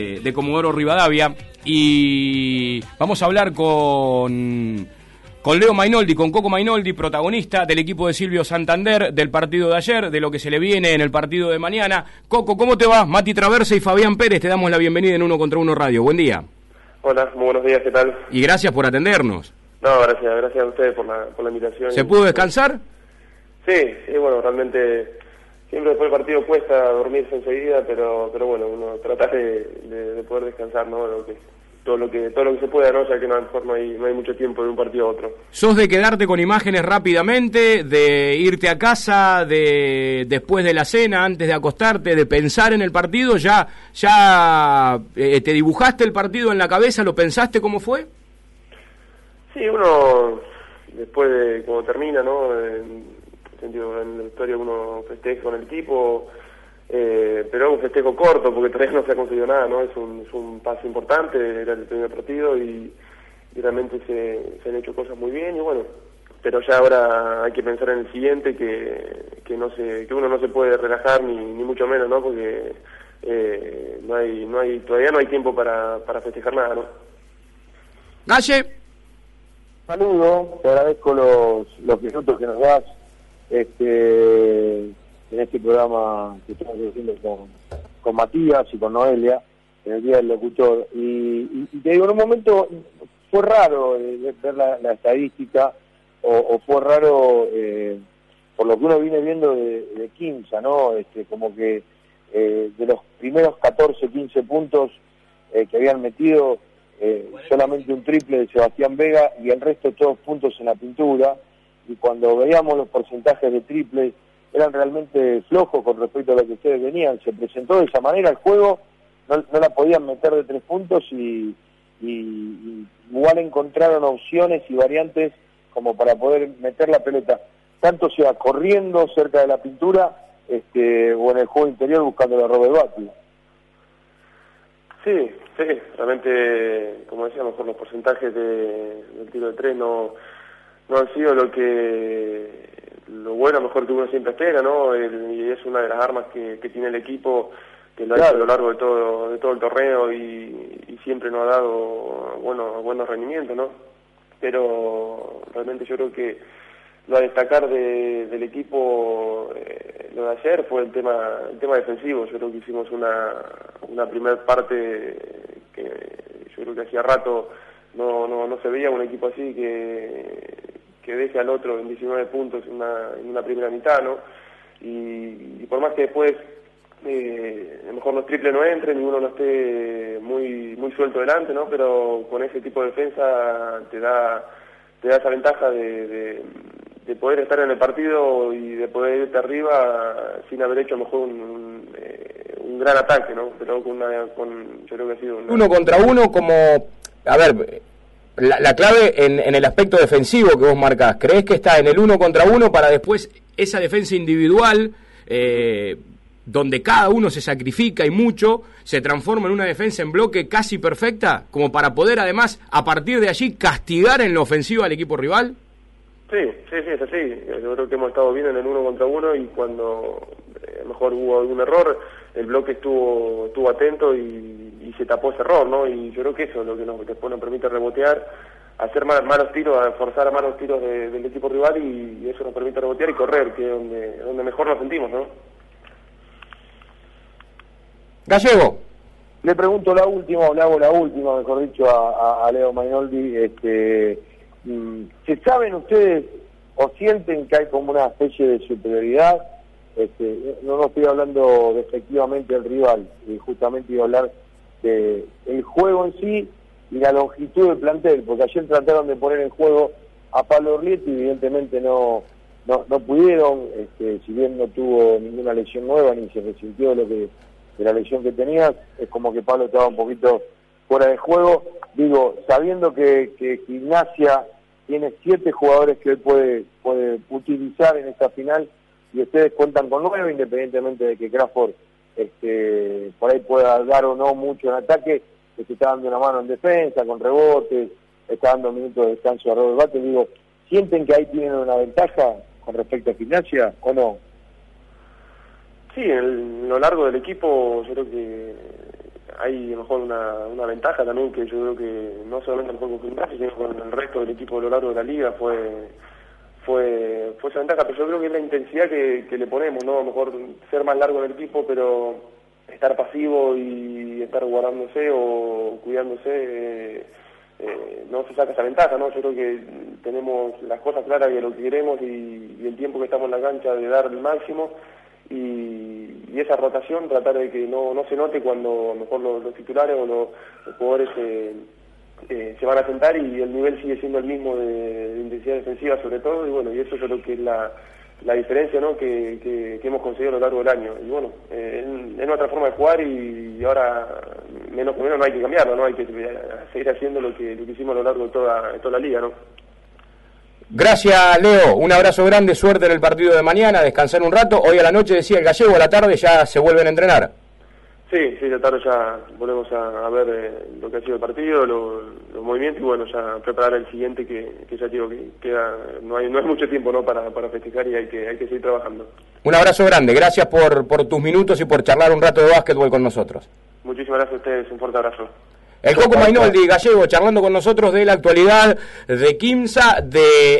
de Comodoro Rivadavia y vamos a hablar con, con Leo Mainoldi, con Coco Mainoldi, protagonista del equipo de Silvio Santander del partido de ayer, de lo que se le viene en el partido de mañana. Coco, ¿cómo te va? Mati Traversa y Fabián Pérez, te damos la bienvenida en Uno contra Uno Radio. Buen día. Hola, muy buenos días, ¿qué tal? Y gracias por atendernos. No, gracias, gracias a ustedes por la, por la invitación. ¿Se pudo descansar? Sí, sí, bueno, realmente siempre después del partido cuesta dormirse enseguida, pero pero bueno, uno trata de, poder descansar, ¿no? Lo que, todo lo que todo lo que se pueda, ¿no? Ya que no, a lo mejor no hay, no hay mucho tiempo de un partido a otro. ¿Sos de quedarte con imágenes rápidamente, de irte a casa, de después de la cena, antes de acostarte, de pensar en el partido? ¿Ya, ya eh, te dibujaste el partido en la cabeza? ¿Lo pensaste cómo fue? Sí, uno después de cuando termina, ¿no? Sentido, en la historia uno festeja con el equipo, eh, pero es un festejo corto porque todavía no se ha conseguido nada, ¿no? Es un, es un paso importante, era el primer partido y, realmente se, se, han hecho cosas muy bien y bueno, pero ya ahora hay que pensar en el siguiente que, que no se, que uno no se puede relajar ni, ni mucho menos, ¿no? Porque eh, no hay, no hay, todavía no hay tiempo para, para festejar nada, ¿no? Galle. Saludo, te agradezco los, los minutos que nos das este, en este programa que estamos haciendo con, Matías y con Noelia, en el Día del Locutor. Y, te digo, en un momento fue raro eh, ver la, estadística, o, fue raro eh, por lo que uno viene viendo de, de Quinza, ¿no? Este, como que eh, de los primeros 14, 15 puntos que habían metido, solamente un triple de Sebastián Vega y el resto todos puntos en la pintura y cuando veíamos los porcentajes de triple eran realmente flojos con respecto a lo que ustedes venían. Se presentó de esa manera el juego, no, la podían meter de tres puntos y, igual encontraron opciones y variantes como para poder meter la pelota, tanto sea corriendo cerca de la pintura este, o en el juego interior buscando la roba de bate. Sí, sí, realmente, como decíamos, por los porcentajes de, del tiro de tres no no han sido lo que lo bueno mejor que uno siempre espera no y es una de las armas que, tiene el equipo que lo ha hecho a lo largo de todo de todo el torneo y, siempre nos ha dado bueno buenos rendimientos no pero realmente yo creo que lo a destacar del equipo eh, lo de ayer fue el tema el tema defensivo. Yo creo que hicimos una una primera parte que yo creo que hacía rato no, no, no se veía un equipo así que que deje al otro en 19 puntos en una, en una primera mitad, ¿no? Y, por más que después eh, a lo mejor los triples no entren y uno no esté muy muy suelto delante, ¿no? Pero con ese tipo de defensa te da te da esa ventaja de, de, poder estar en el partido y de poder irte arriba sin haber hecho a lo mejor un, un, eh, gran ataque, ¿no? Pero con una, con, yo creo que ha sido uno contra uno como, a ver, la, clave en, el aspecto defensivo que vos marcás, ¿crees que está en el uno contra uno para después esa defensa individual, eh, donde cada uno se sacrifica y mucho, se transforma en una defensa en bloque casi perfecta, como para poder además, a partir de allí, castigar en la ofensiva al equipo rival? Sí, sí, sí, es así. Yo creo que hemos estado bien en el uno contra uno y cuando eh, mejor hubo algún error, el bloque estuvo estuvo atento y, se tapó ese error, ¿no? Y yo creo que eso es lo que nos, después nos permite rebotear, hacer malos tiros, forzar a malos tiros del equipo rival y, eso nos permite rebotear y correr, que es donde, donde mejor nos sentimos, ¿no? Gallego. Le pregunto la última, o le hago la última, mejor dicho, a, Leo Mainoldi. Este, mm, ¿Se saben ustedes o sienten que hay como una especie de superioridad este, no, no estoy hablando efectivamente del rival, y justamente iba a hablar del el juego en sí y la longitud del plantel, porque ayer trataron de poner en juego a Pablo Orlietti, evidentemente no, no, no pudieron, este, si bien no tuvo ninguna lesión nueva ni se resintió lo que, de la lesión que tenía, es como que Pablo estaba un poquito fuera de juego. Digo, sabiendo que, que Gimnasia tiene siete jugadores que él puede, puede utilizar en esta final, y ustedes cuentan con nueve, independientemente de que Crawford este, por ahí pueda dar o no mucho en ataque, que se está dando una mano en defensa, con rebotes, está dando minutos de descanso a Robert Bate, digo, ¿sienten que ahí tienen una ventaja con respecto a gimnasia o no? Sí, en lo largo del equipo yo creo que hay a lo mejor una, una ventaja también que yo creo que no solamente el juego con Gimnasia, sino con el resto del equipo a lo largo de la liga fue fue fue esa ventaja, pero yo creo que es la intensidad que, que le ponemos, ¿no? A lo mejor ser más largo en el equipo, pero estar pasivo y estar guardándose o cuidándose, eh, eh, no se saca esa ventaja, ¿no? Yo creo que tenemos las cosas claras de lo que queremos y, y el tiempo que estamos en la cancha de dar el máximo y, y, esa rotación tratar de que no, no se note cuando a lo mejor los, titulares o los, los jugadores eh, eh, se van a sentar y el nivel sigue siendo el mismo de, intensidad defensiva sobre todo y bueno y eso creo que es la, la diferencia ¿no? que, que, hemos conseguido a lo largo del año y bueno eh, es nuestra forma de jugar y, ahora menos que menos no hay que cambiarlo no hay que seguir haciendo lo que, lo que hicimos a lo largo de toda, de toda la liga no Gracias, Leo. Un abrazo grande, suerte en el partido de mañana, descansar un rato. Hoy a la noche, decía el gallego, a la tarde ya se vuelven a entrenar. Sí, sí, de tarde ya volvemos a, a ver eh, lo que ha sido el partido, lo, los movimientos y bueno, ya preparar el siguiente que, que ya digo que queda, no hay, no hay mucho tiempo ¿no? para, para festejar y hay que, hay que seguir trabajando. Un abrazo grande, gracias por, por tus minutos y por charlar un rato de básquetbol con nosotros. Muchísimas gracias a ustedes, un fuerte abrazo. El Coco Mainoldi, gallego, charlando con nosotros de la actualidad de Quimsa, de...